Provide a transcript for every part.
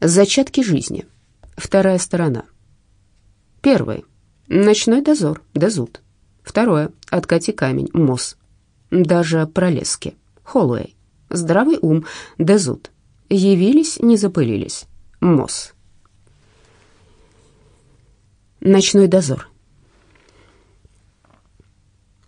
Зачатки жизни. Вторая сторона. Первый. Ночной дозор. Дезут. Второе. Откати камень. Мосс. Даже пролески. Холлоуэй. Здравый ум. Дезут. Явились, не запылились. Мосс. Ночной дозор.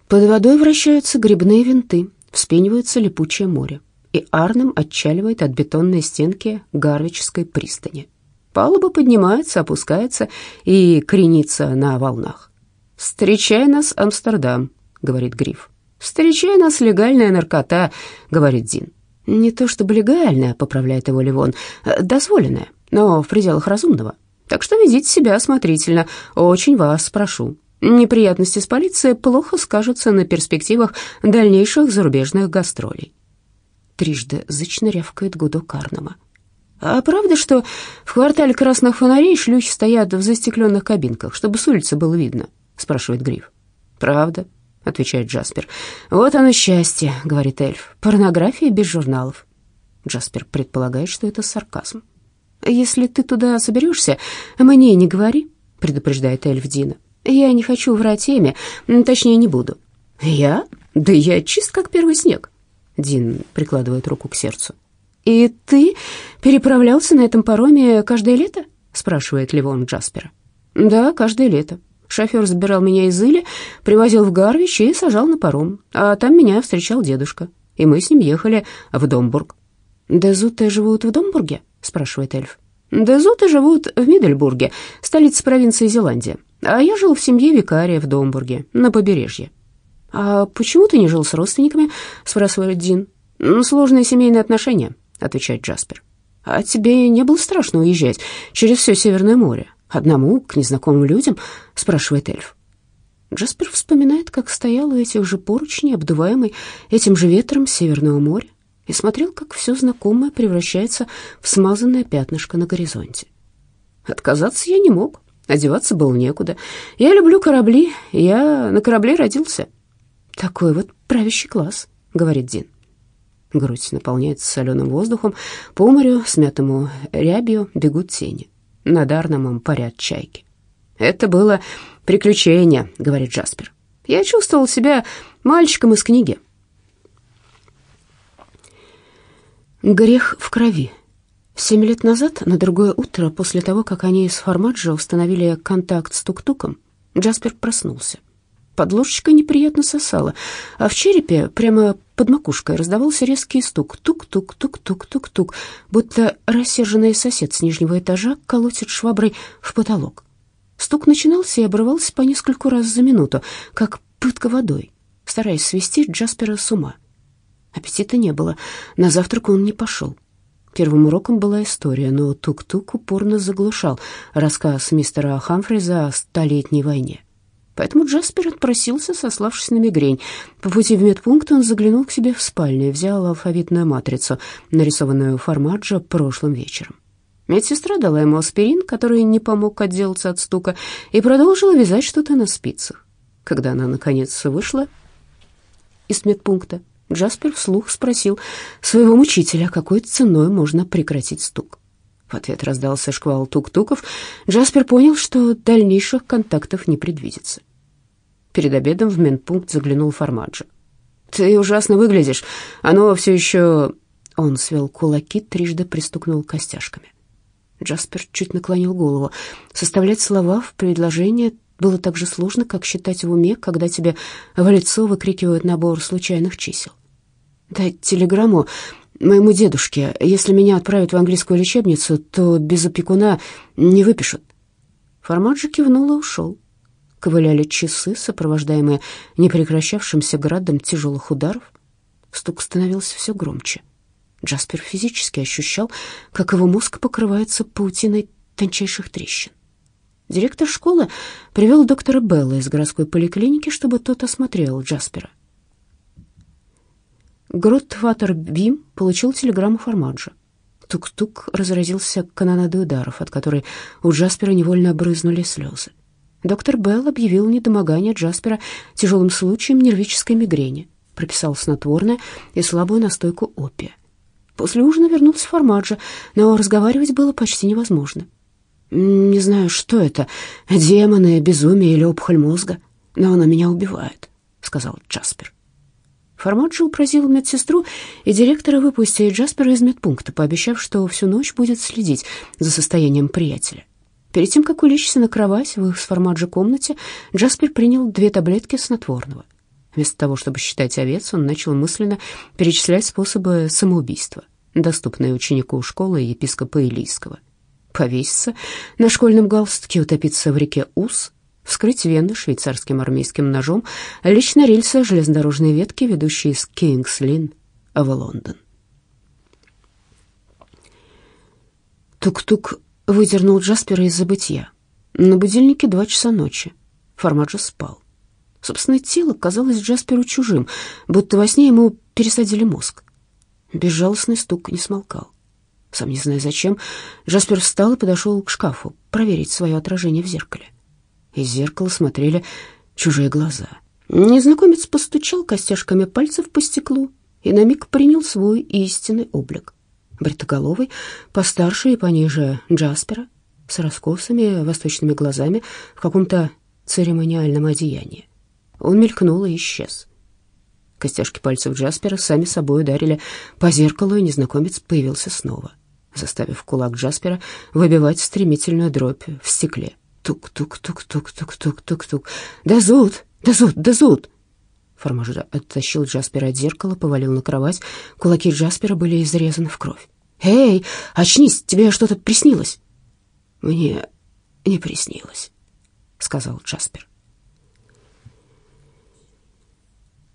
Под водой вращаются грибные винты, вспенивается липучее море, и Арнем отчаливает от бетонной стенки Гарвичской пристани. Палуба поднимается, опускается и кренится на волнах. «Встречай нас, Амстердам», — говорит Гриф. «Встречай нас, легальная наркота», — говорит Дин. «Не то чтобы легальная», — поправляет его Ливон, — «дозволенная, но в пределах разумного. Так что ведите себя осмотрительно, очень вас прошу. Неприятности с полицией плохо скажутся на перспективах дальнейших зарубежных гастролей». Трижды зычно рявкает гудок. «А правда, что в квартале красных фонарей шлюхи стоят в застекленных кабинках, чтобы с улицы было видно?» — спрашивает Гриф. «Правда», — отвечает Джаспер. «Вот оно счастье», — говорит эльф. «Порнография без журналов». Джаспер предполагает, что это сарказм. «Если ты туда соберешься, мне не говори», — предупреждает эльф Дина. «Я не хочу врать Эми, точнее, не буду». «Я? Да я чист, как первый снег», — Дин прикладывает руку к сердцу. «И ты переправлялся на этом пароме каждое лето?» — спрашивает Ливон Джаспера. «Да, каждое лето. Шофер забирал меня из Или, привозил в Гарвич и сажал на паром, а там меня встречал дедушка, и мы с ним ехали в Домбург». «Дезуты живут в Домбурге?» — спрашивает эльф. «Дезуты живут в Мидельбурге, столице провинции Зеландия, а я жил в семье викария в Домбурге, на побережье». «А почему ты не жил с родственниками?» — спрашивает Дин. «Сложные семейные отношения», отвечает Джаспер. «А тебе не было страшно уезжать через все Северное море? Одному, к незнакомым людям?» — спрашивает эльф. Джаспер вспоминает, как стоял у этих же поручней, обдуваемый этим же ветром Северного моря, и смотрел, как все знакомое превращается в смазанное пятнышко на горизонте. Отказаться я не мог, одеваться было некуда. Я люблю корабли, я на корабле родился. «Такой вот правящий класс», — говорит Дин. Грудь наполняется соленым воздухом. По морю, смятому рябью, бегут тени. Над Арномом парят чайки. «Это было приключение», — говорит Джаспер. «Я чувствовал себя мальчиком из книги». Грех в крови. Семь лет назад, на другое утро, после того, как они с Формаджо установили контакт с Тук-Туком, Джаспер проснулся. Под ложечкой неприятно сосало, а в черепе, прямо под макушкой, раздавался резкий стук. Тук-тук-тук-тук-тук-тук, будто рассерженный сосед с нижнего этажа колотит шваброй в потолок. Стук начинался и обрывался по нескольку раз за минуту, как пытка водой, стараясь свести Джаспера с ума. Аппетита не было, на завтрак он не пошел. Первым уроком была история, но тук-тук упорно заглушал рассказ мистера Хамфриза о Столетней войне. Поэтому Джаспер отпросился, сославшись на мигрень. По пути в медпункт он заглянул к себе в спальню и взял алфавитную матрицу, нарисованную Формаджо прошлым вечером. Медсестра дала ему аспирин, который не помог отделаться от стука, и продолжила вязать что-то на спицах. Когда она, наконец, вышла из медпункта, Джаспер вслух спросил своего мучителя, какой ценой можно прекратить стук. В ответ раздался шквал тук-туков. Джаспер понял, что дальнейших контактов не предвидится. Перед обедом в медпункт заглянул Формаджо. «Ты ужасно выглядишь. Оно все еще...» Он свел кулаки, трижды пристукнул костяшками. Джаспер чуть наклонил голову. Составлять слова в предложение было так же сложно, как считать в уме, когда тебе в лицо выкрикивают набор случайных чисел. «Дай телеграмму моему дедушке. Если меня отправят в английскую лечебницу, то без опекуна не выпишут». Формаджи кивнул и ушел. Ковыляли часы, сопровождаемые непрекращавшимся градом тяжелых ударов. Стук становился все громче. Джаспер физически ощущал, как его мозг покрывается паутиной тончайших трещин. Директор школы привел доктора Белла из городской поликлиники, чтобы тот осмотрел Джаспера. Гротватер Бим получил телеграмму Формаджа. Тук-тук разразился канонадой ударов, от которой у Джаспера невольно брызнули слезы. Доктор Белл объявил недомогание Джаспера тяжелым случаем нервической мигрени, прописал снотворное и слабую настойку опия. После ужина вернулся Формаджо, но разговаривать было почти невозможно. «Не знаю, что это, демоны, безумие или опухоль мозга, но она меня убивает», — сказал Джаспер. Формаджо упросил медсестру и директора выпустить Джаспера из медпункта, пообещав, что всю ночь будет следить за состоянием приятеля. Перед тем, как улечься на кровать в их с Формаджо комнате, Джаспер принял две таблетки снотворного. Вместо того, чтобы считать овец, он начал мысленно перечислять способы самоубийства, доступные ученику школы епископа Илийского. Повеситься на школьном галстуке, утопиться в реке Ус, вскрыть вены швейцарским армейским ножом, лечь на рельсы железнодорожной ветки, ведущей из Кингс-Лин в Лондон. Тук-тук выдернул Джаспера из забытья. На будильнике два часа ночи. Формаджо спал. Собственное тело казалось Джасперу чужим, будто во сне ему пересадили мозг. Безжалостный стук не смолкал. Сам не зная зачем, Джаспер встал и подошел к шкафу проверить свое отражение в зеркале. Из зеркала смотрели чужие глаза. Незнакомец постучал костяшками пальцев по стеклу и на миг принял свой истинный облик. Бритоголовый, постарше и пониже Джаспера, с раскосыми восточными глазами в каком-то церемониальном одеянии. Он мелькнул и исчез. Костяшки пальцев Джаспера сами собой ударили по зеркалу, и незнакомец появился снова, заставив кулак Джаспера выбивать стремительную дробь в стекле. Тук-тук-тук-тук-тук-тук-тук-тук. «Да зуд! Да зуд! Да зуд!» Формажа оттащил Джаспера от зеркала, повалил на кровать. Кулаки Джаспера были изрезаны в кровь. «Эй, очнись, тебе что-то приснилось?» «Мне не приснилось», — сказал Джаспер.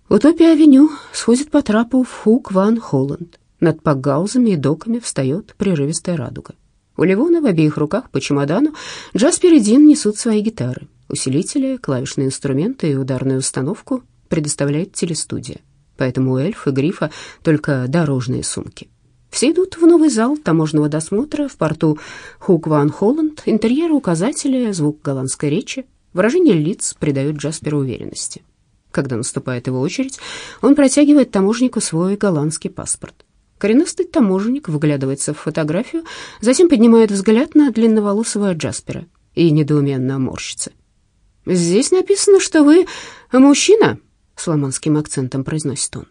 Утопия-авеню сходит по трапу в Хук-Ван-Холланд. Над пакгаузами и доками встает прерывистая радуга. У Ливона в обеих руках по чемодану Джаспер и Дин несут свои гитары. Усилители, клавишные инструменты и ударную установку предоставляет телестудия. Поэтому у эльф и грифа только дорожные сумки. Все идут в новый зал таможенного досмотра в порту Хук-Ван-Холланд. Интерьеры, указатели, звук голландской речи, выражение лиц придают Джасперу уверенности. Когда наступает его очередь, он протягивает таможеннику свой голландский паспорт. Коренастый таможенник выглядывается в фотографию, затем поднимает взгляд на длинноволосого Джаспера и недоуменно морщится. «Здесь написано, что вы мужчина», — с ломанским акцентом произносит он.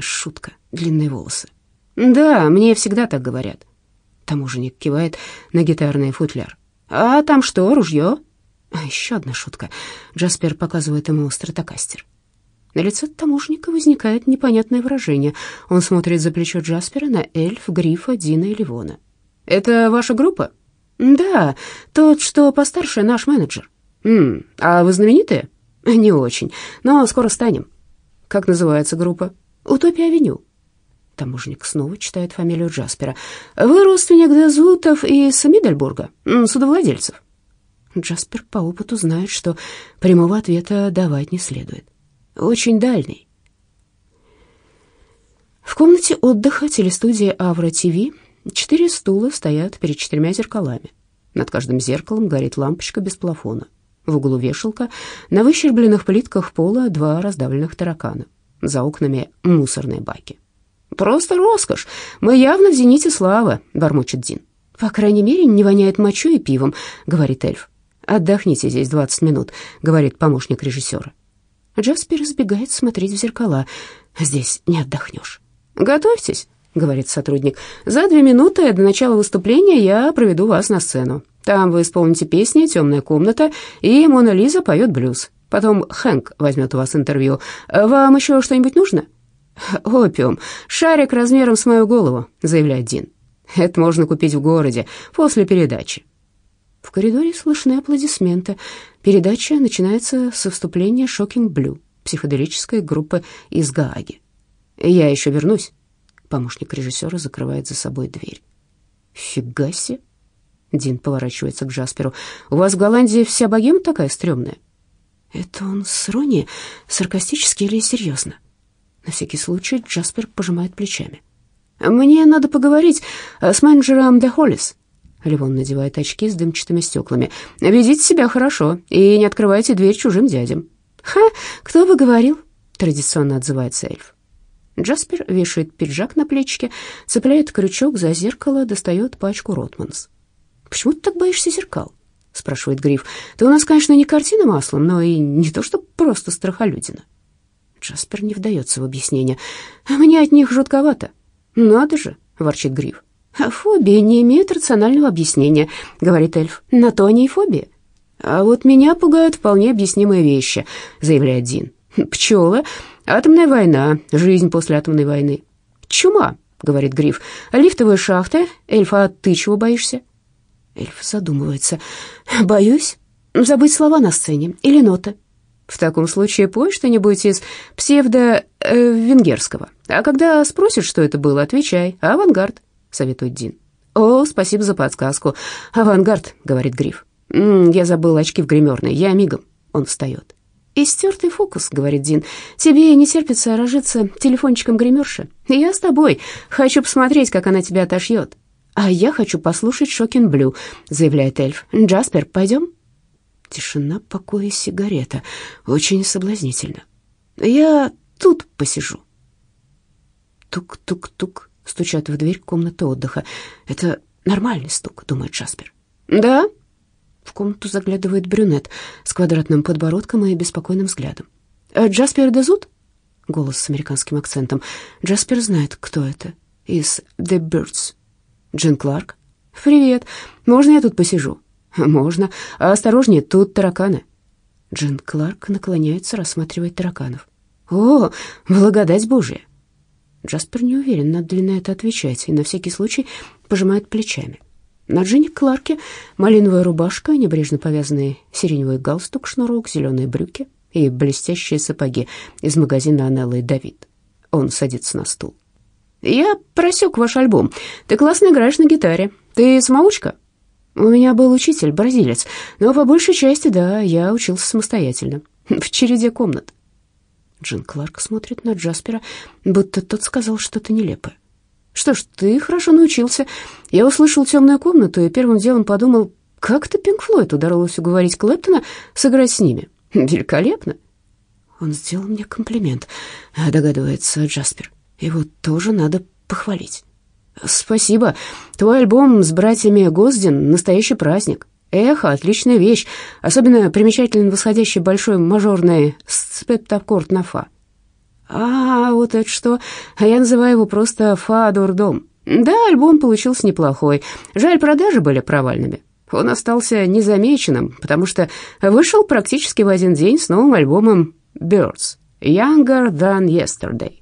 Шутка, длинные волосы. «Да, мне всегда так говорят». Таможенник кивает на гитарный футляр. «А там что, ружье?» А еще одна шутка. Джаспер показывает ему стратокастер. На лице таможника возникает непонятное выражение. Он смотрит за плечо Джаспера на эльф, грифа, Дина и Ливона. «Это ваша группа?» «Да, тот, что постарше, наш менеджер». «М, а вы знаменитые?» «Не очень, но скоро станем». «Как называется группа?» «Утопия-авеню». Таможник снова читает фамилию Джаспера. «Вы родственник Дезутов из Мидельбурга, судовладельцев?» Джаспер по опыту знает, что прямого ответа давать не следует. Очень дальний. В комнате отдыха телестудии Авра ТВ четыре стула стоят перед четырьмя зеркалами. Над каждым зеркалом горит лампочка без плафона. В углу вешалка, на выщербленных плитках пола два раздавленных таракана. За окнами мусорные баки. «Просто роскошь! Мы явно в зените славы», — бормочет Дин. «По крайней мере, не воняет мочой и пивом», — говорит эльф. «Отдохните здесь 20 минут», — говорит помощник режиссера. Джаспер избегает смотреть в зеркала. «Здесь не отдохнешь». «Готовьтесь», — говорит сотрудник. «За две минуты до начала выступления я проведу вас на сцену. Там вы исполните песни «Темная комната» и «Мона Лиза поет блюз». Потом Хэнк возьмет у вас интервью. Вам еще что-нибудь нужно?» «Опиум. Шарик размером с мою голову», — заявляет Дин. «Это можно купить в городе после передачи». В коридоре слышны аплодисменты. Передача начинается со вступления «Шокинг Блю» психоделической группы из Гааги. «Я еще вернусь». Помощник режиссера закрывает за собой дверь. «Фига себе!» Дин поворачивается к Джасперу. «У вас в Голландии вся богема такая стрёмная?» Это он с Рони саркастически или серьезно? На всякий случай Джаспер пожимает плечами. «Мне надо поговорить с менеджером Де Холлис. Ливон надевает очки с дымчатыми стеклами. «Ведите себя хорошо и не открывайте дверь чужим дядям». «Ха, кто бы говорил?» — традиционно отзывается эльф. Джаспер вешает пиджак на плечике, цепляет крючок за зеркало, достает пачку Ротманс. «Почему ты так боишься зеркал?» — спрашивает Гриф. «Ты у нас, конечно, не картина маслом, но и не то, что просто страхолюдина». Джаспер не вдается в объяснение. «Мне от них жутковато». «Надо же», — ворчит Гриф. «А «Фобия не имеет рационального объяснения», — говорит эльф. «На то они и фобия». «А вот меня пугают вполне объяснимые вещи», — заявляет Дин. «Пчелы, атомная война, жизнь после атомной войны». «Чума», — говорит Гриф. «Лифтовые шахты. Эльф, а ты чего боишься?» Эльф задумывается. «Боюсь забыть слова на сцене или ноты». В таком случае пой что-нибудь из псевдо-венгерского. А когда спросишь, что это было, отвечай. Авангард, советует Дин. О, спасибо за подсказку. Авангард, говорит Гриф. М -м, я забыл очки в гримерной. Я мигом. Он встает. «Истертый фокус», — говорит Дин. «Тебе не терпится разжиться телефончиком гримерши. Я с тобой. Хочу посмотреть, как она тебя отошьет». «А я хочу послушать Шокин Блю», — заявляет эльф. «Джаспер, пойдем?» Тишина, покой и сигарета. Очень соблазнительно. Я тут посижу. Тук-тук-тук. Стучат в дверь комнаты отдыха. Это нормальный стук, думает Джаспер. Да? В комнату заглядывает брюнет с квадратным подбородком и беспокойным взглядом. «Э, Джаспер Дезут? Голос с американским акцентом. Джаспер знает, кто это. Из The Birds. Джин Кларк. «Привет. Можно я тут посижу?» «Можно. Осторожнее, тут тараканы». Джин Кларк наклоняется, рассматривает тараканов. «О, благодать Божия!» Джаспер не уверен, надо ли на это отвечать, и на всякий случай пожимает плечами. На Джинни Кларке малиновая рубашка, небрежно повязанный сиреневый галстук, шнурок, зеленые брюки и блестящие сапоги из магазина Анелла и Давид. Он садится на стул. «Я просек ваш альбом. Ты классно играешь на гитаре. Ты самоучка?» У меня был учитель, бразилец, но по большей части, да, я учился самостоятельно, в череде комнат. Джин Кларк смотрит на Джаспера, будто тот сказал что-то нелепое. «Что ж, ты хорошо научился. Я услышал темную комнату и первым делом подумал, как это Пинк Флойд удалось уговорить Клэптона сыграть с ними. Великолепно!» Он сделал мне комплимент, догадывается Джаспер. Его тоже надо похвалить. «Спасибо. Твой альбом с братьями Гоздин — настоящий праздник. Эхо — отличная вещь. Особенно примечателен восходящий большой мажорный спептаккорд на фа». «А, вот это что. А я называю его просто фа-дурдом. Да, альбом получился неплохой. Жаль, продажи были провальными. Он остался незамеченным, потому что вышел практически в один день с новым альбомом «Birds» — «Younger Than Yesterday».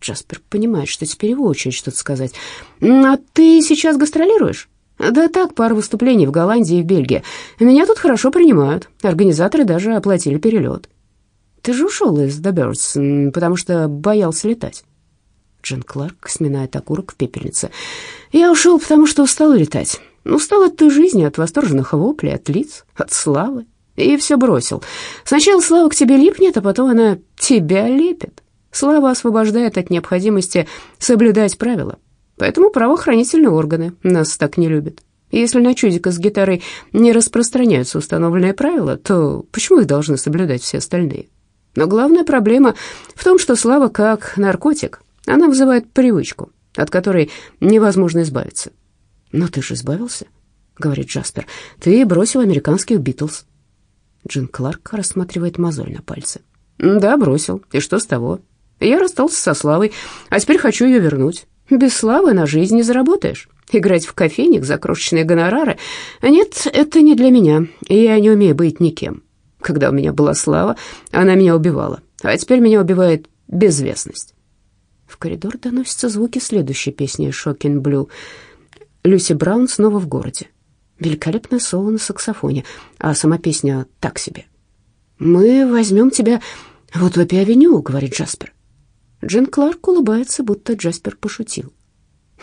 Джаспер понимает, что теперь его очередь что-то сказать. «А ты сейчас гастролируешь?» «Да так, пару выступлений в Голландии и в Бельгии. Меня тут хорошо принимают. Организаторы даже оплатили перелет». «Ты же ушел из The Birds, потому что боялся летать». Джин Кларк сминает окурок в пепельнице. «Я ушел, потому что устал летать. Устал от той жизни, от восторженных воплей, от лиц, от славы. И все бросил. Сначала слава к тебе липнет, а потом она тебя лепит. Слава освобождает от необходимости соблюдать правила. Поэтому правоохранительные органы нас так не любят. Если на чудика с гитарой не распространяются установленные правила, то почему их должны соблюдать все остальные? Но главная проблема в том, что слава как наркотик. Она вызывает привычку, от которой невозможно избавиться. «Но ты же избавился», — говорит Джаспер. «Ты бросил американских Битлз». Джин Кларк рассматривает мозоль на пальце. «Да, бросил. И что с того? Я расстался со Славой, а теперь хочу ее вернуть. Без славы на жизнь не заработаешь. Играть в кофейник за крошечные гонорары? Нет, это не для меня. Я не умею быть никем. Когда у меня была слава, она меня убивала. А теперь меня убивает безвестность. В коридор доносятся звуки следующей песни «Шокин Блю». Люси Браун снова в городе. Великолепное соло на саксофоне, а сама песня так себе. «Мы возьмем тебя в Утопия-авеню», — говорит Джаспер. Джин Кларк улыбается, будто Джаспер пошутил.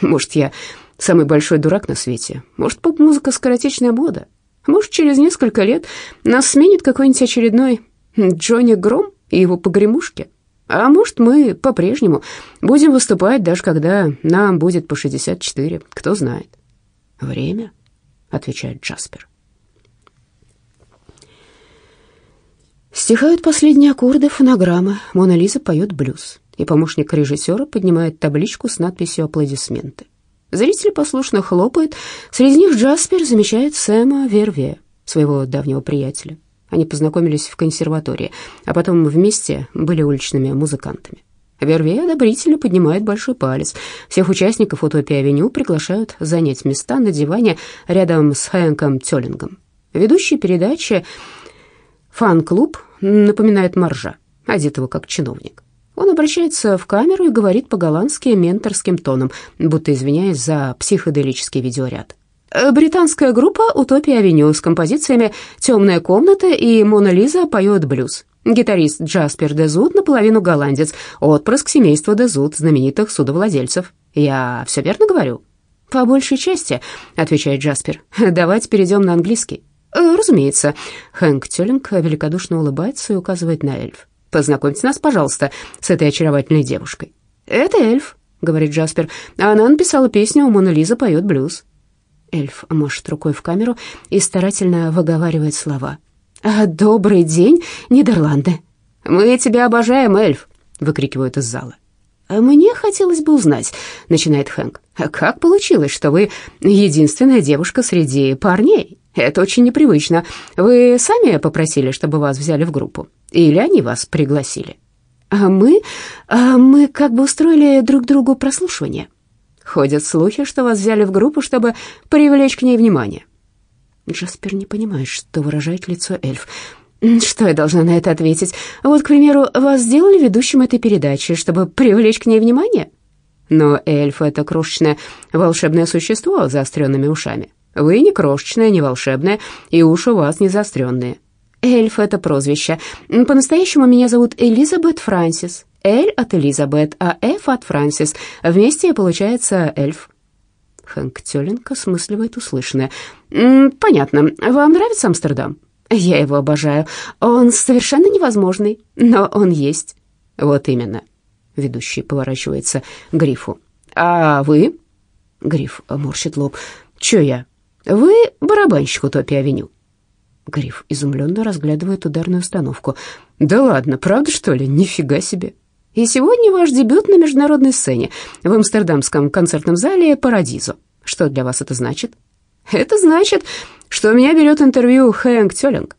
«Может, я самый большой дурак на свете. Может, поп-музыка скоротечная мода. Может, через несколько лет нас сменит какой-нибудь очередной Джонни Гром и его погремушки. А может, мы по-прежнему будем выступать, даже когда нам будет по 64, кто знает». «Время», — отвечает Джаспер. Стихают последние аккорды фонограммы. Мона Лиза поет блюз. И помощник режиссера поднимает табличку с надписью «Аплодисменты». Зрители послушно хлопают. Среди них Джаспер замечает Сэма Верве, своего давнего приятеля. Они познакомились в консерватории, а потом вместе были уличными музыкантами. Верве одобрительно поднимает большой палец. Всех участников «Утопии-авеню» приглашают занять места на диване рядом с Хэнком Тёллингом. Ведущий передачи «Фан-клуб» напоминает Маржа, одетого как чиновник. Он обращается в камеру и говорит по-голландски менторским тоном, будто извиняясь за психоделический видеоряд. Британская группа «Утопия-авеню» с композициями «Темная комната» и «Мона Лиза» поет блюз. Гитарист Джаспер Дезут наполовину голландец, отпрыск семейства Дезут, знаменитых судовладельцев. Я все верно говорю? «По большей части», — отвечает Джаспер. «Давайте перейдем на английский». «Разумеется». Хэнк Тёллинг великодушно улыбается и указывает на эльф. «Познакомьте нас, пожалуйста, с этой очаровательной девушкой». «Это эльф», — говорит Джаспер. «Она написала песню «Мона Лиза поет блюз». Эльф машет рукой в камеру и старательно выговаривает слова. «А, «Добрый день, Нидерланды!» «Мы тебя обожаем, эльф!» — выкрикивают из зала. «А «Мне хотелось бы узнать», — начинает Хэнк, «как получилось, что вы единственная девушка среди парней? Это очень непривычно. Вы сами попросили, чтобы вас взяли в группу? Или они вас пригласили?» «А мы... А мы как бы устроили друг другу прослушивание», Ходят слухи, что вас взяли в группу, чтобы привлечь к ней внимание. Джаспер не понимает, что выражает лицо эльф. Что я должна на это ответить? Вот, к примеру, вас сделали ведущим этой передачи, чтобы привлечь к ней внимание? Но эльф — это крошечное волшебное существо с заостренными ушами. Вы не крошечное, не волшебное, и уши у вас не заостренные. Эльф — это прозвище. По-настоящему меня зовут Элизабет Франсис. Эль от Элизабет, а Ф от Франсис. Вместе получается эльф. Хэнк Тёллинг осмысливает услышанное. «Понятно. Вам нравится Амстердам?» «Я его обожаю. Он совершенно невозможный, но он есть». «Вот именно». Ведущий поворачивается к Грифу. «А вы?» Гриф морщит лоб. «Чё я?» «Вы барабанщик Утопии-авеню». Гриф изумленно разглядывает ударную установку. «Да ладно, правда, что ли? Нифига себе!» И сегодня ваш дебют на международной сцене в амстердамском концертном зале «Парадизо». Что для вас это значит? Это значит, что у меня берет интервью Хэнк Тёллинг.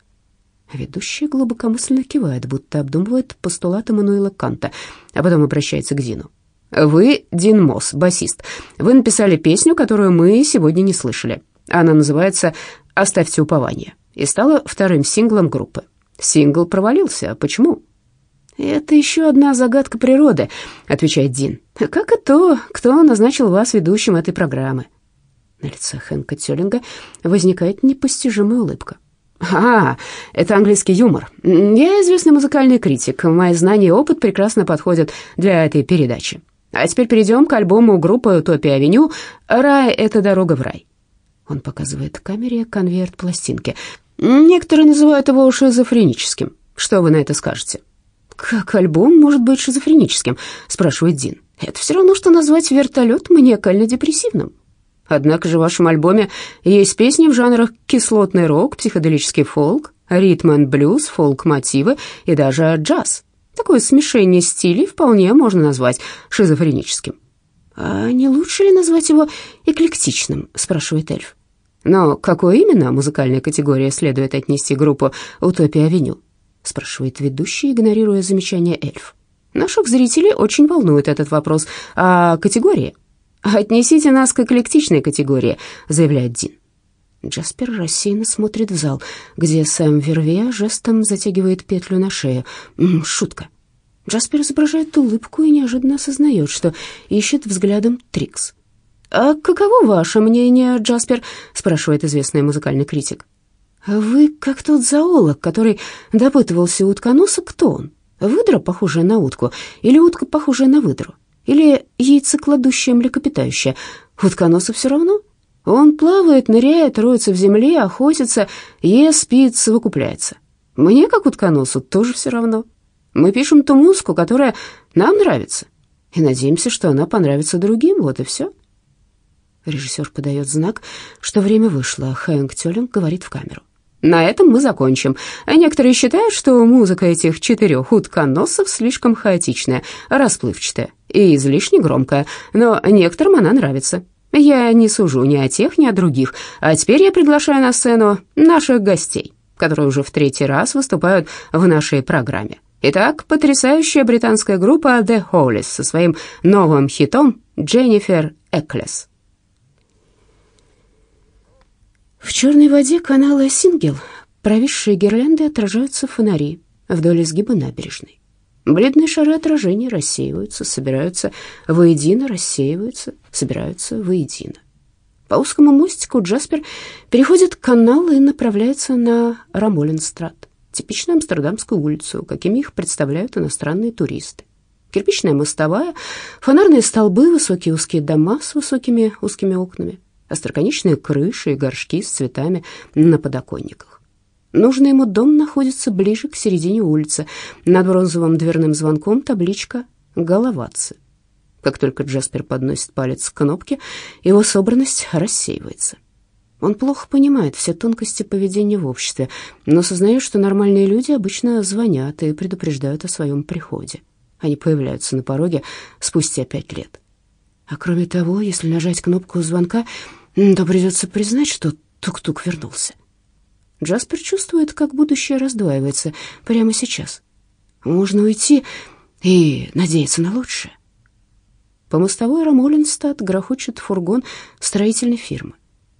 Ведущий глубокомысленно кивает, будто обдумывает постулаты Мануэла Канта, а потом обращается к Дину. «Вы Дин Мосс, басист. Вы написали песню, которую мы сегодня не слышали. Она называется «Оставьте упование» и стала вторым синглом группы. Сингл провалился. Почему?» «Это еще одна загадка природы», — отвечает Дин. «Как и то, кто назначил вас ведущим этой программы». На лице Хэнка Тёллинга возникает непостижимая улыбка. «А, это английский юмор. Я известный музыкальный критик. Мои знания и опыт прекрасно подходят для этой передачи. А теперь перейдем к альбому группы «Утопия-авеню» «Рай — это дорога в рай». Он показывает камере конверт пластинки. Некоторые называют его шизофреническим. Что вы на это скажете?» «Как альбом может быть шизофреническим?» — спрашивает Дин. «Это все равно, что назвать вертолет маниакально-депрессивным». Однако же в вашем альбоме есть песни в жанрах кислотный рок, психоделический фолк, ритм и блюз, фолк-мотивы и даже джаз. Такое смешение стилей вполне можно назвать шизофреническим. «А не лучше ли назвать его эклектичным?» — спрашивает эльф. «Но какой именно музыкальной категории следует отнести группу «Утопия-авеню»?» спрашивает ведущий, игнорируя замечание эльф. Наших зрителей очень волнует этот вопрос. А категории? Отнесите нас к эклектичной категории, заявляет Дин. Джаспер рассеянно смотрит в зал, где Сэм Верве жестом затягивает петлю на шею. Шутка. Джаспер изображает улыбку и неожиданно осознает, что ищет взглядом Трикс. «А каково ваше мнение, Джаспер?» — спрашивает известный музыкальный критик. «Вы как тот зоолог, который допытывался у утконоса, кто он? Выдра, похожая на утку, или утка, похожая на выдру? Или яйцекладущая млекопитающая? Утконосу все равно. Он плавает, ныряет, роется в земле, охотится, ест, спит, совокупляется. Мне, как утконосу, тоже все равно. Мы пишем ту музыку, которая нам нравится, и надеемся, что она понравится другим, вот и все». Режиссер подает знак, что время вышло, а Хэнк Тёллинг говорит в камеру. На этом мы закончим. Некоторые считают, что музыка этих четырех утконосов слишком хаотичная, расплывчатая и излишне громкая, но некоторым она нравится. Я не сужу ни о тех, ни о других. А теперь я приглашаю на сцену наших гостей, которые уже в третий раз выступают в нашей программе. Итак, потрясающая британская группа The Hollies со своим новым хитом «Дженнифер Эклес». В черной воде канала Сингел провисшие гирлянды отражаются фонари вдоль изгиба набережной. Бледные шары отражения рассеиваются, собираются воедино, рассеиваются, собираются воедино. По узкому мостику Джаспер переходит канал и направляется на Рамолинстрат, типичную амстердамскую улицу, какими их представляют иностранные туристы. Кирпичная мостовая, фонарные столбы, высокие узкие дома с высокими узкими окнами, остроконечные крыши и горшки с цветами на подоконниках. Нужный ему дом находится ближе к середине улицы. Над бронзовым дверным звонком табличка «Головатцы». Как только Джаспер подносит палец к кнопке, его собранность рассеивается. Он плохо понимает все тонкости поведения в обществе, но сознает, что нормальные люди обычно звонят и предупреждают о своем приходе. Они появляются на пороге спустя пять лет. А кроме того, если нажать кнопку звонка, то придется признать, что тук-тук вернулся. Джаспер чувствует, как будущее раздваивается прямо сейчас. Можно уйти и надеяться на лучшее. По мостовой Рамолинстад грохочет фургон строительной фирмы.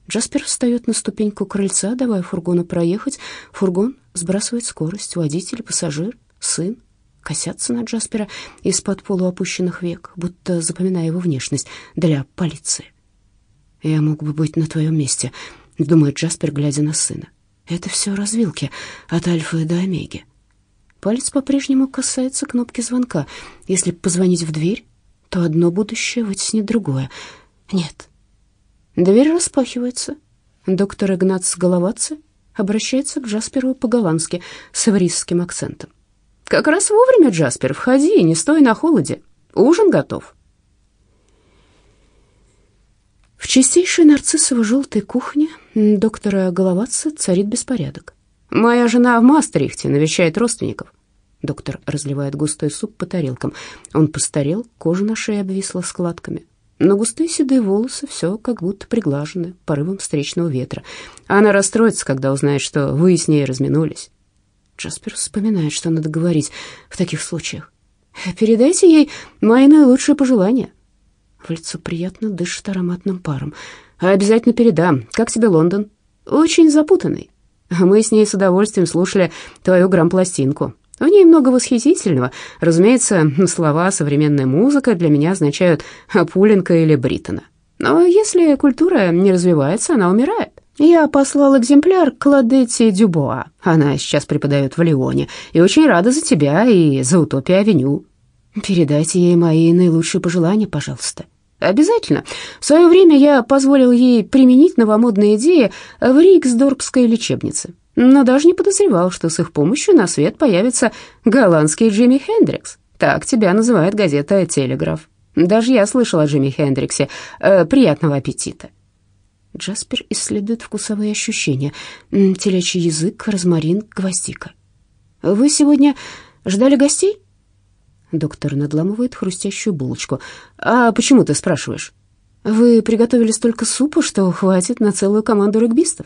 Джаспер встает на ступеньку крыльца, давая фургону проехать. Фургон сбрасывает скорость. Водитель, пассажир, сын косятся на Джаспера из-под полуопущенных век, будто запоминая его внешность для полиции. «Я мог бы быть на твоем месте», — думает Джаспер, глядя на сына. Это все развилки от альфы до омеги. Палец по-прежнему касается кнопки звонка. Если позвонить в дверь, то одно будущее вытеснит другое. Нет. Дверь распахивается. Доктор Игнац Головатцы обращается к Джасперу по-голландски с аврийским акцентом. «Как раз вовремя, Джаспер, входи, не стой на холоде. Ужин готов». В чистейшей нарциссово-желтой кухне доктора Головатца царит беспорядок. «Моя жена в Мастрихте навещает родственников». Доктор разливает густой суп по тарелкам. Он постарел, кожа на шее обвисла складками. Но густые седые волосы все как будто приглажены порывом встречного ветра. Она расстроится, когда узнает, что вы с ней разминулись. Джаспер вспоминает, что надо говорить в таких случаях. «Передайте ей мои наилучшие пожелания. В лицо приятно дышит ароматным паром. «Обязательно передам. Как тебе Лондон?» «Очень запутанный. Мы с ней с удовольствием слушали твою грампластинку. В ней много восхитительного. Разумеется, слова «современная музыка» для меня означают Пуленко или Бриттона. Но если культура не развивается, она умирает. Я послал экземпляр Кладетти Дюбоа. Она сейчас преподает в Лионе и очень рада за тебя и за Утопия-авеню. Передайте ей мои наилучшие пожелания, пожалуйста. Обязательно. В свое время я позволил ей применить новомодные идеи в Риксдорпской лечебнице, но даже не подозревал, что с их помощью на свет появится голландский Джимми Хендрикс. Так тебя называет газета «Телеграф». Даже я слышал о Джимми Хендриксе. Э, приятного аппетита. Джаспер исследует вкусовые ощущения. Телячий язык, розмарин, гвоздика. «Вы сегодня ждали гостей?» Доктор надламывает хрустящую булочку. «А почему ты спрашиваешь?» «Вы приготовили столько супа, что хватит на целую команду регбистов».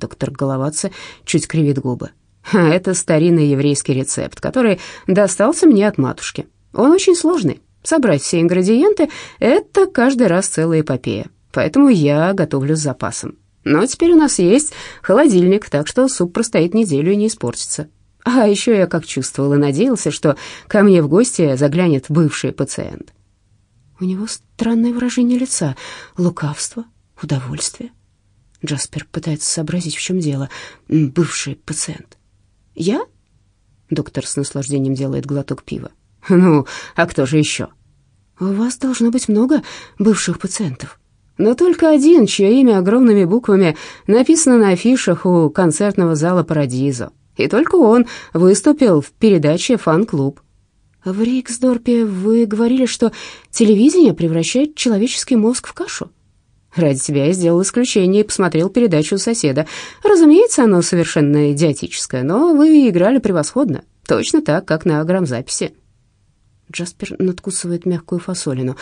Доктор Головатца чуть кривит губы. «Это старинный еврейский рецепт, который достался мне от матушки. Он очень сложный. Собрать все ингредиенты — это каждый раз целая эпопея. Поэтому я готовлю с запасом. Но теперь у нас есть холодильник, так что суп простоит неделю и не испортится. А еще я как чувствовал и надеялся, что ко мне в гости заглянет бывший пациент. У него странное выражение лица, лукавство, удовольствие. Джаспер пытается сообразить, в чем дело. Бывший пациент. Я? Доктор с наслаждением делает глоток пива. Ну, а кто же еще? У вас должно быть много бывших пациентов. Но только один, чье имя огромными буквами написано на афишах у концертного зала «Парадизо». И только он выступил в передаче «Фан-клуб». В Риксдорпе вы говорили, что телевидение превращает человеческий мозг в кашу? Ради тебя я сделал исключение и посмотрел передачу соседа. Разумеется, оно совершенно идиотическое, но вы играли превосходно, точно так, как на грамзаписи». Джаспер надкусывает мягкую фасолину.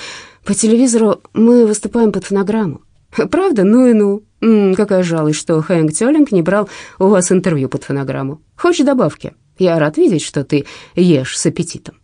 «По телевизору мы выступаем под фонограмму». «Правда? Ну и ну. М -м, какая жалость, что Хэнк Тёллинг не брал у вас интервью под фонограмму. Хочешь добавки? Я рад видеть, что ты ешь с аппетитом».